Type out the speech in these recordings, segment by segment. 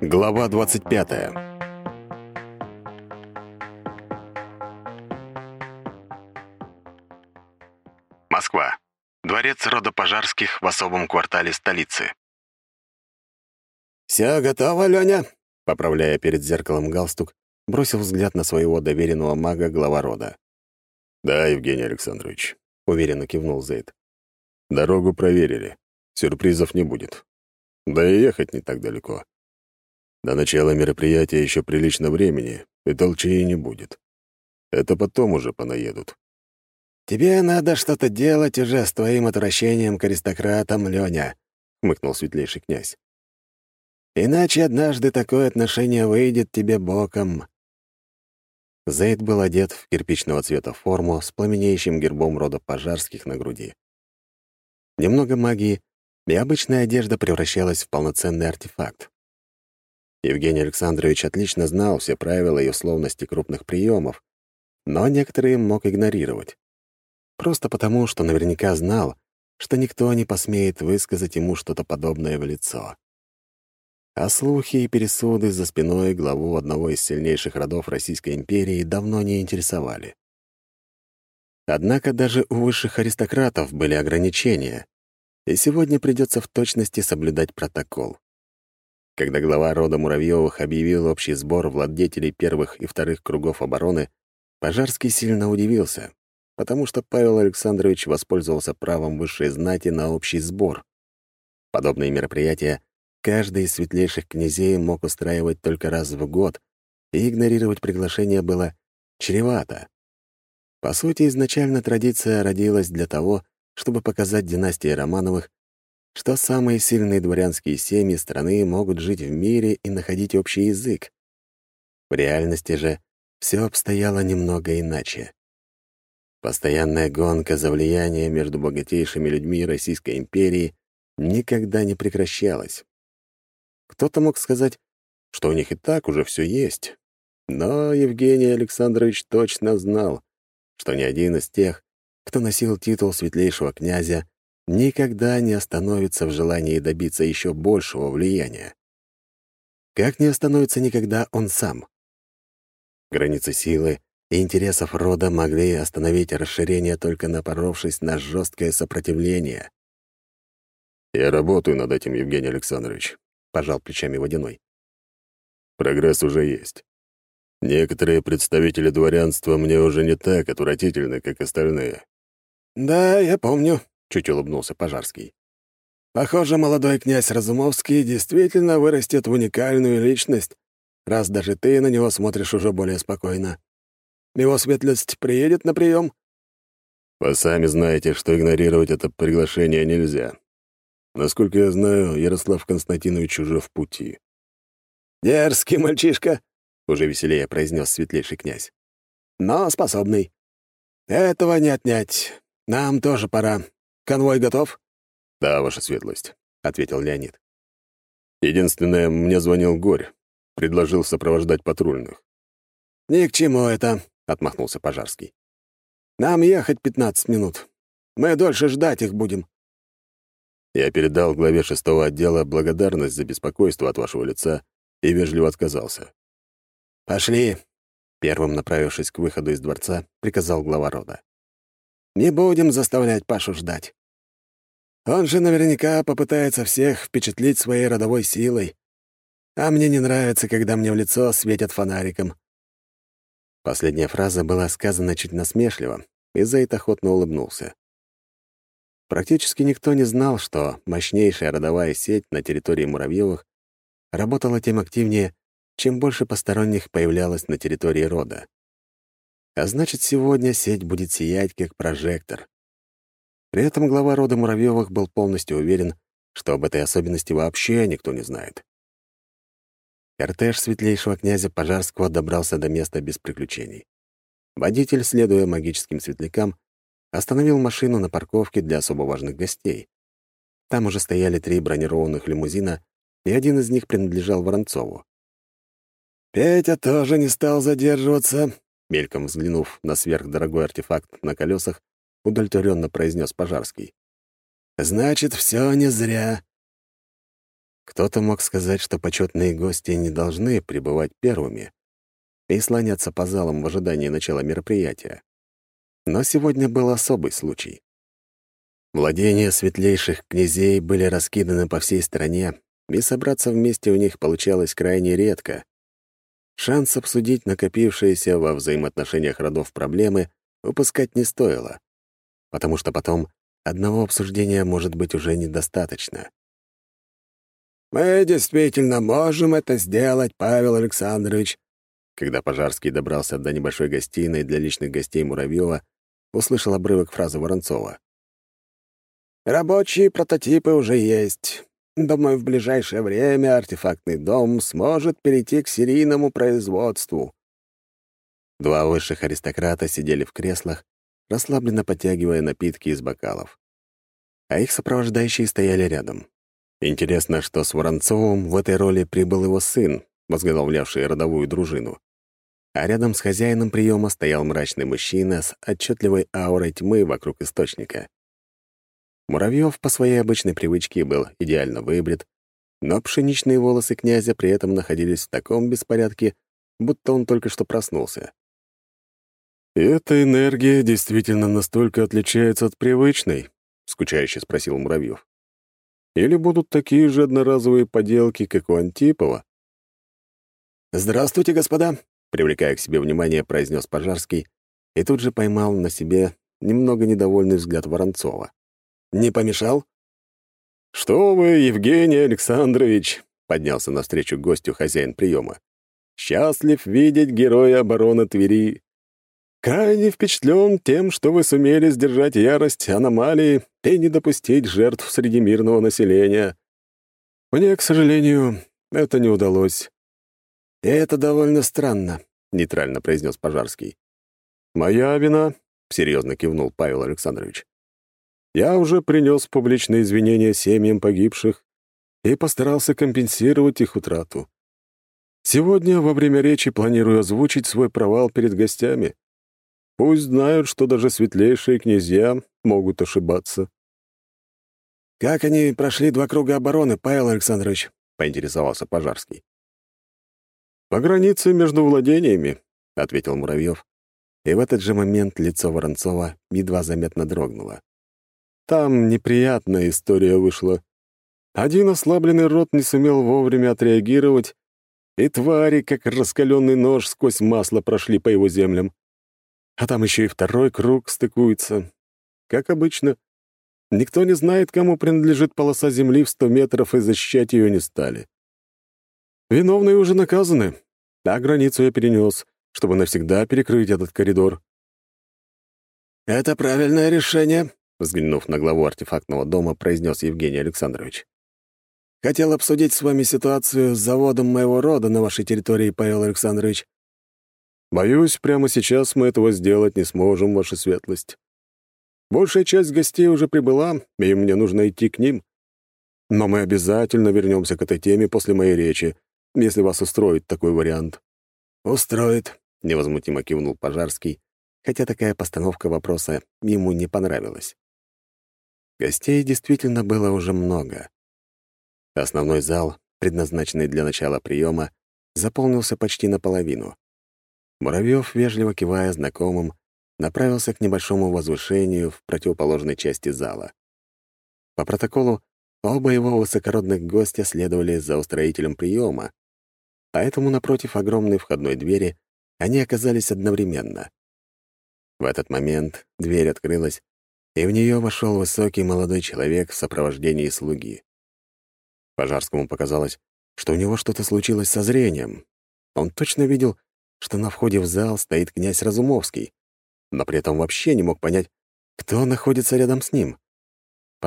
Глава 25 Москва. Дворец рода Пожарских в особом квартале столицы. «Все готово, Леня?» Поправляя перед зеркалом галстук, бросил взгляд на своего доверенного мага глава рода. «Да, Евгений Александрович», — уверенно кивнул Зейд. «Дорогу проверили. Сюрпризов не будет. Да и ехать не так далеко. До начала мероприятия еще прилично времени, и толчей не будет. Это потом уже понаедут. «Тебе надо что-то делать уже с твоим отвращением к аристократам, Лёня», — хмыкнул светлейший князь. «Иначе однажды такое отношение выйдет тебе боком». Зейд был одет в кирпичного цвета форму с пламенеющим гербом рода пожарских на груди. Немного магии, и обычная одежда превращалась в полноценный артефакт. Евгений Александрович отлично знал все правила и условности крупных приемов, но некоторые мог игнорировать. Просто потому, что наверняка знал, что никто не посмеет высказать ему что-то подобное в лицо. А слухи и пересуды за спиной главу одного из сильнейших родов Российской империи давно не интересовали. Однако даже у высших аристократов были ограничения, и сегодня придется в точности соблюдать протокол. Когда глава рода Муравьевых объявил общий сбор владетелей первых и вторых кругов обороны, Пожарский сильно удивился, потому что Павел Александрович воспользовался правом высшей знати на общий сбор. Подобные мероприятия каждый из светлейших князей мог устраивать только раз в год, и игнорировать приглашение было чревато. По сути, изначально традиция родилась для того, чтобы показать династии Романовых, что самые сильные дворянские семьи страны могут жить в мире и находить общий язык. В реальности же все обстояло немного иначе. Постоянная гонка за влияние между богатейшими людьми Российской империи никогда не прекращалась. Кто-то мог сказать, что у них и так уже все есть, но Евгений Александрович точно знал, что ни один из тех, кто носил титул светлейшего князя, никогда не остановится в желании добиться еще большего влияния. Как не остановится никогда он сам. Границы силы и интересов рода могли остановить расширение, только напоровшись на жесткое сопротивление. «Я работаю над этим, Евгений Александрович», — пожал плечами Водяной. «Прогресс уже есть. Некоторые представители дворянства мне уже не так отвратительны, как остальные». «Да, я помню», — чуть улыбнулся Пожарский. «Похоже, молодой князь Разумовский действительно вырастет в уникальную личность, раз даже ты на него смотришь уже более спокойно. Его светлость приедет на прием?» «Вы сами знаете, что игнорировать это приглашение нельзя. Насколько я знаю, Ярослав Константинович уже в пути». «Дерзкий мальчишка», — уже веселее произнес светлейший князь. «Но способный. Этого не отнять. Нам тоже пора. Конвой готов?» «Да, ваша светлость», — ответил Леонид. «Единственное, мне звонил Горь. Предложил сопровождать патрульных». «Ни к чему это», — отмахнулся Пожарский. «Нам ехать пятнадцать минут. Мы дольше ждать их будем». Я передал главе шестого отдела благодарность за беспокойство от вашего лица и вежливо отказался. «Пошли», — первым направившись к выходу из дворца, приказал глава рода. «Не будем заставлять Пашу ждать. Он же наверняка попытается всех впечатлить своей родовой силой. А мне не нравится, когда мне в лицо светят фонариком». Последняя фраза была сказана чуть насмешливо, и Зейд охотно улыбнулся. Практически никто не знал, что мощнейшая родовая сеть на территории Муравьевых работала тем активнее, чем больше посторонних появлялось на территории рода. А значит, сегодня сеть будет сиять, как прожектор. При этом глава рода Муравьевых был полностью уверен, что об этой особенности вообще никто не знает. Кортеж светлейшего князя Пожарского добрался до места без приключений. Водитель, следуя магическим светлякам, остановил машину на парковке для особо важных гостей. Там уже стояли три бронированных лимузина, и один из них принадлежал Воронцову. Петя тоже не стал задерживаться, мельком взглянув на сверхдорогой артефакт на колесах, удовлетворенно произнес Пожарский. «Значит, все не зря». Кто-то мог сказать, что почетные гости не должны пребывать первыми и слоняться по залам в ожидании начала мероприятия. Но сегодня был особый случай. Владения светлейших князей были раскиданы по всей стране, и собраться вместе у них получалось крайне редко. Шанс обсудить накопившиеся во взаимоотношениях родов проблемы упускать не стоило, потому что потом одного обсуждения может быть уже недостаточно. «Мы действительно можем это сделать, Павел Александрович», когда Пожарский добрался до небольшой гостиной для личных гостей Муравьева, услышал обрывок фразы Воронцова. «Рабочие прототипы уже есть. Думаю, в ближайшее время артефактный дом сможет перейти к серийному производству». Два высших аристократа сидели в креслах, расслабленно подтягивая напитки из бокалов. А их сопровождающие стояли рядом. Интересно, что с Воронцовым в этой роли прибыл его сын, возглавлявший родовую дружину. А рядом с хозяином приема стоял мрачный мужчина с отчетливой аурой тьмы вокруг источника. Муравьев по своей обычной привычке был идеально выбрит, но пшеничные волосы князя при этом находились в таком беспорядке, будто он только что проснулся. «И эта энергия действительно настолько отличается от привычной?» — скучающе спросил Муравьев. «Или будут такие же одноразовые поделки, как у Антипова?» «Здравствуйте, господа!» Привлекая к себе внимание, произнес Пожарский и тут же поймал на себе немного недовольный взгляд Воронцова. «Не помешал?» «Что вы, Евгений Александрович!» — поднялся навстречу гостю хозяин приема. «Счастлив видеть героя обороны Твери. Крайне впечатлен тем, что вы сумели сдержать ярость аномалии и не допустить жертв среди мирного населения. Мне, к сожалению, это не удалось. Это довольно странно нейтрально произнес Пожарский. «Моя вина», — серьезно кивнул Павел Александрович. «Я уже принес публичные извинения семьям погибших и постарался компенсировать их утрату. Сегодня во время речи планирую озвучить свой провал перед гостями. Пусть знают, что даже светлейшие князья могут ошибаться». «Как они прошли два круга обороны, Павел Александрович?» — поинтересовался Пожарский. «По границе между владениями», — ответил Муравьев, и в этот же момент лицо Воронцова едва заметно дрогнуло. «Там неприятная история вышла. Один ослабленный рот не сумел вовремя отреагировать, и твари, как раскаленный нож, сквозь масло прошли по его землям. А там еще и второй круг стыкуется. Как обычно, никто не знает, кому принадлежит полоса земли в сто метров, и защищать ее не стали. Виновные уже наказаны, а границу я перенес, чтобы навсегда перекрыть этот коридор. «Это правильное решение», — взглянув на главу артефактного дома, произнес Евгений Александрович. «Хотел обсудить с вами ситуацию с заводом моего рода на вашей территории, Павел Александрович». «Боюсь, прямо сейчас мы этого сделать не сможем, ваша светлость. Большая часть гостей уже прибыла, и мне нужно идти к ним. Но мы обязательно вернемся к этой теме после моей речи, если вас устроит такой вариант». «Устроит», — невозмутимо кивнул Пожарский, хотя такая постановка вопроса ему не понравилась. Гостей действительно было уже много. Основной зал, предназначенный для начала приема, заполнился почти наполовину. Муравьев, вежливо кивая знакомым, направился к небольшому возвышению в противоположной части зала. По протоколу оба его высокородных гостя следовали за устроителем приема, поэтому напротив огромной входной двери они оказались одновременно. В этот момент дверь открылась, и в нее вошел высокий молодой человек в сопровождении слуги. Пожарскому показалось, что у него что-то случилось со зрением. Он точно видел, что на входе в зал стоит князь Разумовский, но при этом вообще не мог понять, кто находится рядом с ним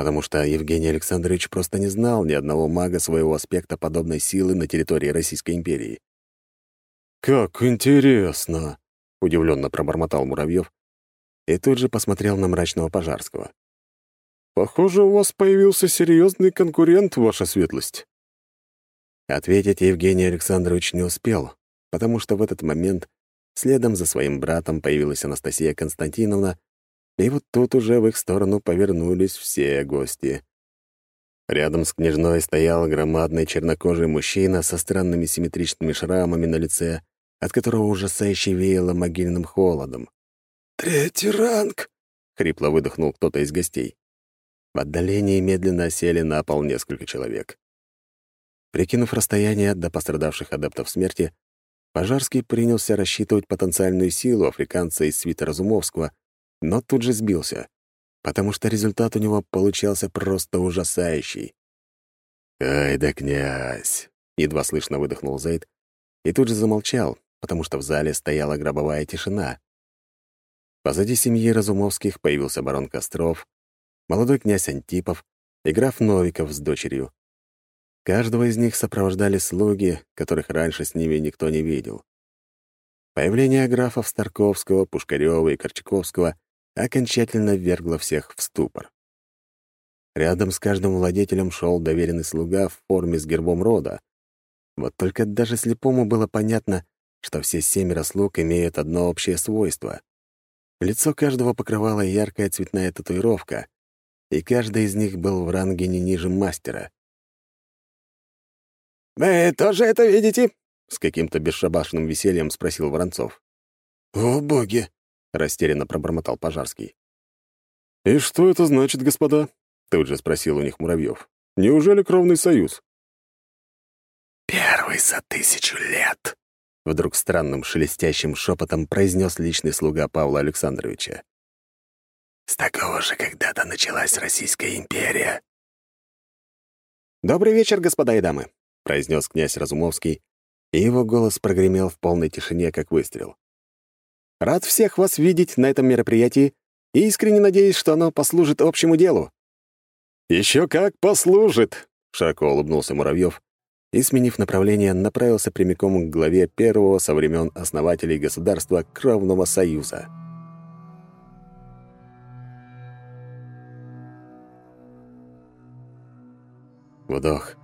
потому что Евгений Александрович просто не знал ни одного мага своего аспекта подобной силы на территории Российской империи. «Как интересно!» — удивленно пробормотал Муравьев и тут же посмотрел на мрачного Пожарского. «Похоже, у вас появился серьезный конкурент, ваша светлость». Ответить Евгений Александрович не успел, потому что в этот момент следом за своим братом появилась Анастасия Константиновна И вот тут уже в их сторону повернулись все гости. Рядом с княжной стоял громадный чернокожий мужчина со странными симметричными шрамами на лице, от которого ужасающе веяло могильным холодом. «Третий ранг!» — хрипло выдохнул кто-то из гостей. В отдалении медленно сели на пол несколько человек. Прикинув расстояние до пострадавших адептов смерти, Пожарский принялся рассчитывать потенциальную силу африканца из свита Разумовского, но тут же сбился, потому что результат у него получался просто ужасающий. «Ай да князь!» — едва слышно выдохнул Зейд и тут же замолчал, потому что в зале стояла гробовая тишина. Позади семьи Разумовских появился барон Костров, молодой князь Антипов и граф Новиков с дочерью. Каждого из них сопровождали слуги, которых раньше с ними никто не видел. Появление графов Старковского, Пушкарева и Корчаковского окончательно ввергло всех в ступор. Рядом с каждым владетелем шел доверенный слуга в форме с гербом рода. Вот только даже слепому было понятно, что все семеро слуг имеют одно общее свойство. Лицо каждого покрывала яркая цветная татуировка, и каждый из них был в ранге не ниже мастера. «Вы тоже это видите?» — с каким-то бесшабашным весельем спросил Воронцов. «О, боги!» — растерянно пробормотал Пожарский. «И что это значит, господа?» — тут же спросил у них Муравьев. «Неужели кровный союз?» «Первый за тысячу лет!» — вдруг странным шелестящим шепотом произнес личный слуга Павла Александровича. «С такого же когда-то началась Российская империя». «Добрый вечер, господа и дамы!» — произнес князь Разумовский, и его голос прогремел в полной тишине, как выстрел. «Рад всех вас видеть на этом мероприятии и искренне надеюсь, что оно послужит общему делу». «Еще как послужит!» — широко улыбнулся Муравьев и, сменив направление, направился прямиком к главе первого со времен основателей государства Кровного Союза. Вдох,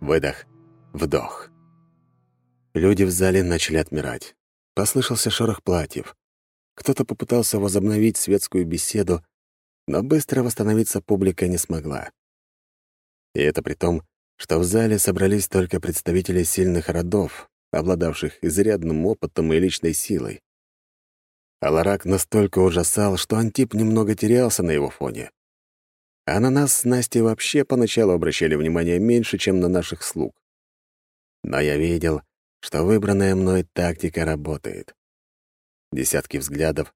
выдох, Вдох. Люди в зале начали отмирать. Послышался шорох платьев. Кто-то попытался возобновить светскую беседу, но быстро восстановиться публика не смогла. И это при том, что в зале собрались только представители сильных родов, обладавших изрядным опытом и личной силой. Аларак настолько ужасал, что Антип немного терялся на его фоне. А на нас с Настей вообще поначалу обращали внимание меньше, чем на наших слуг. Но я видел, что выбранная мной тактика работает. Десятки взглядов,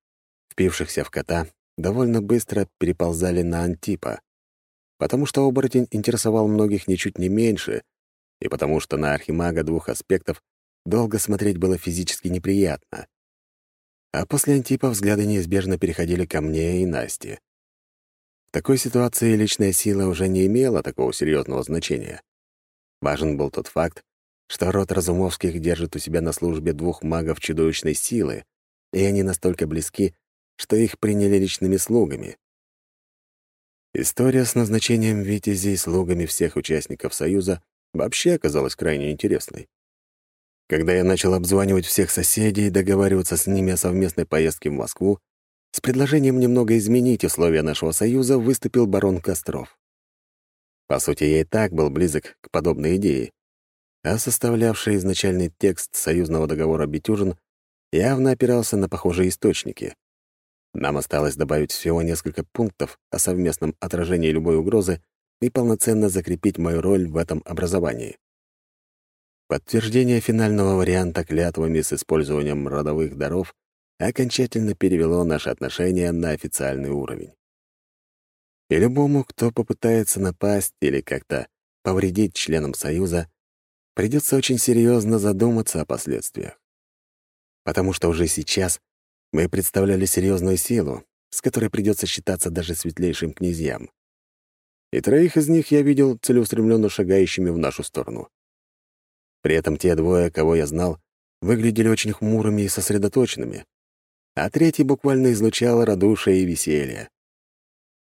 впившихся в кота, довольно быстро переползали на Антипа, потому что оборотень интересовал многих ничуть не меньше, и потому что на архимага двух аспектов долго смотреть было физически неприятно. А после Антипа взгляды неизбежно переходили ко мне и Насте. В такой ситуации личная сила уже не имела такого серьезного значения. Важен был тот факт, что род Разумовских держит у себя на службе двух магов чудовищной силы, и они настолько близки, что их приняли личными слугами. История с назначением Витязей слугами всех участников Союза вообще оказалась крайне интересной. Когда я начал обзванивать всех соседей и договариваться с ними о совместной поездке в Москву, с предложением немного изменить условия нашего союза выступил барон Костров. По сути, я и так был близок к подобной идее, а составлявший изначальный текст союзного договора Бетюжин явно опирался на похожие источники. Нам осталось добавить всего несколько пунктов о совместном отражении любой угрозы и полноценно закрепить мою роль в этом образовании. Подтверждение финального варианта клятвами с использованием родовых даров окончательно перевело наши отношения на официальный уровень. И любому, кто попытается напасть или как-то повредить членам Союза, придется очень серьезно задуматься о последствиях. Потому что уже сейчас мы представляли серьезную силу, с которой придется считаться даже светлейшим князьям. И троих из них я видел целеустремленно шагающими в нашу сторону. При этом те двое, кого я знал, выглядели очень хмурыми и сосредоточенными, а третий буквально излучал радушие и веселье.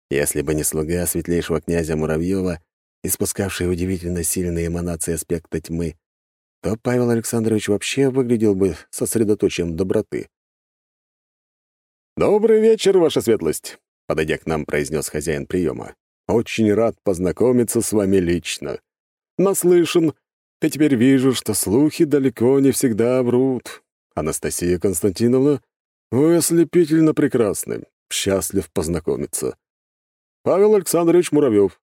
Если бы не слуга светлейшего князя Муравьева, испускавший удивительно сильные эманации аспекта тьмы, то Павел Александрович вообще выглядел бы сосредоточием доброты. «Добрый вечер, ваша светлость!» подойдя к нам, произнес хозяин приема. «Очень рад познакомиться с вами лично. Наслышан, и теперь вижу, что слухи далеко не всегда врут. Анастасия Константиновна, вы ослепительно прекрасны. Счастлив познакомиться. Павел Александрович Муравьев».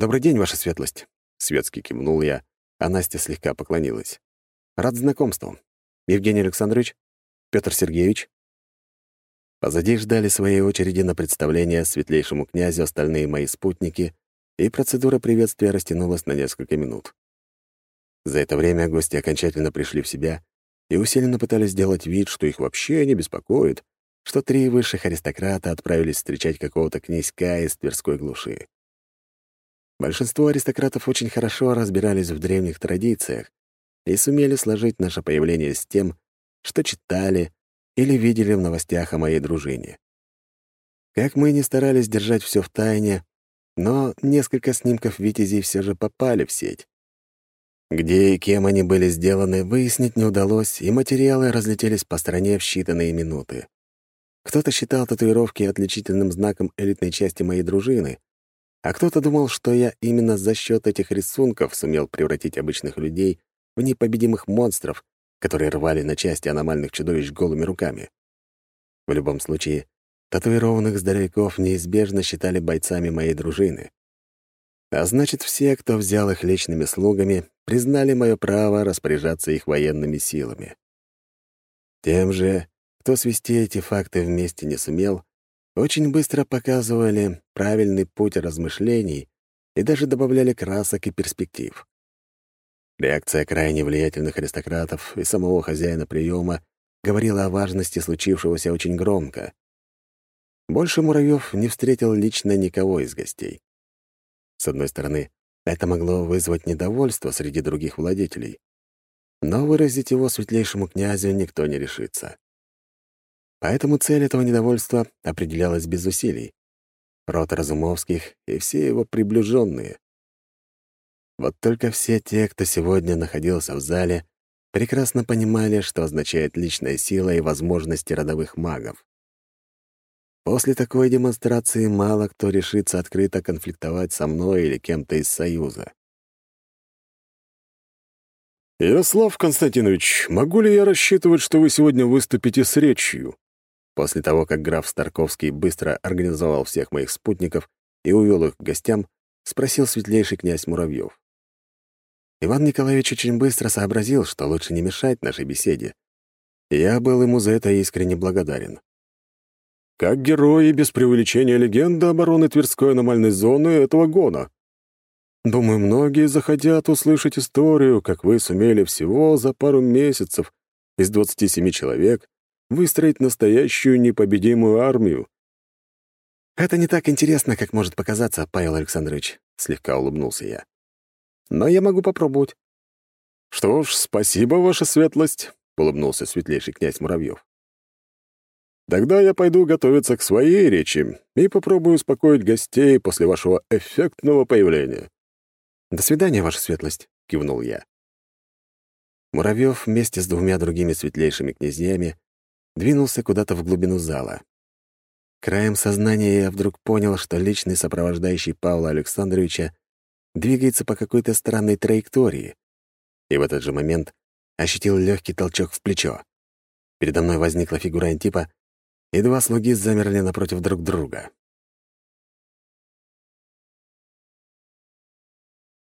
«Добрый день, ваша светлость», — светски кивнул я, а Настя слегка поклонилась. «Рад знакомству. Евгений Александрович? Петр Сергеевич?» Позади ждали своей очереди на представление светлейшему князю остальные мои спутники, и процедура приветствия растянулась на несколько минут. За это время гости окончательно пришли в себя и усиленно пытались сделать вид, что их вообще не беспокоит, что три высших аристократа отправились встречать какого-то князька из Тверской глуши. Большинство аристократов очень хорошо разбирались в древних традициях и сумели сложить наше появление с тем, что читали или видели в новостях о моей дружине. Как мы не старались держать все в тайне, но несколько снимков витязей все же попали в сеть. Где и кем они были сделаны, выяснить не удалось, и материалы разлетелись по стране в считанные минуты. Кто-то считал татуировки отличительным знаком элитной части моей дружины, а кто-то думал, что я именно за счет этих рисунков сумел превратить обычных людей в непобедимых монстров, которые рвали на части аномальных чудовищ голыми руками. В любом случае, татуированных здоровяков неизбежно считали бойцами моей дружины. А значит, все, кто взял их личными слугами, признали мое право распоряжаться их военными силами. Тем же, кто свести эти факты вместе не сумел, очень быстро показывали правильный путь размышлений и даже добавляли красок и перспектив. Реакция крайне влиятельных аристократов и самого хозяина приема говорила о важности случившегося очень громко. Больше Муравьев не встретил лично никого из гостей. С одной стороны, это могло вызвать недовольство среди других владетелей, но выразить его светлейшему князю никто не решится. Поэтому цель этого недовольства определялась без усилий. Род Разумовских и все его приближенные. Вот только все те, кто сегодня находился в зале, прекрасно понимали, что означает личная сила и возможности родовых магов. После такой демонстрации мало кто решится открыто конфликтовать со мной или кем-то из Союза. «Ярослав Константинович, могу ли я рассчитывать, что вы сегодня выступите с речью?» После того, как граф Старковский быстро организовал всех моих спутников и увел их к гостям, спросил светлейший князь Муравьев. Иван Николаевич очень быстро сообразил, что лучше не мешать нашей беседе. я был ему за это искренне благодарен. Как герой и без преувеличения легенда обороны Тверской аномальной зоны этого гона. Думаю, многие захотят услышать историю, как вы сумели всего за пару месяцев из 27 человек выстроить настоящую непобедимую армию. «Это не так интересно, как может показаться, Павел Александрович», — слегка улыбнулся я но я могу попробовать». «Что ж, спасибо, ваша светлость», — улыбнулся светлейший князь Муравьев. «Тогда я пойду готовиться к своей речи и попробую успокоить гостей после вашего эффектного появления». «До свидания, ваша светлость», — кивнул я. Муравьев вместе с двумя другими светлейшими князьями двинулся куда-то в глубину зала. Краем сознания я вдруг понял, что личный сопровождающий Павла Александровича двигается по какой-то странной траектории. И в этот же момент ощутил легкий толчок в плечо. Передо мной возникла фигура антипа, и два слуги замерли напротив друг друга.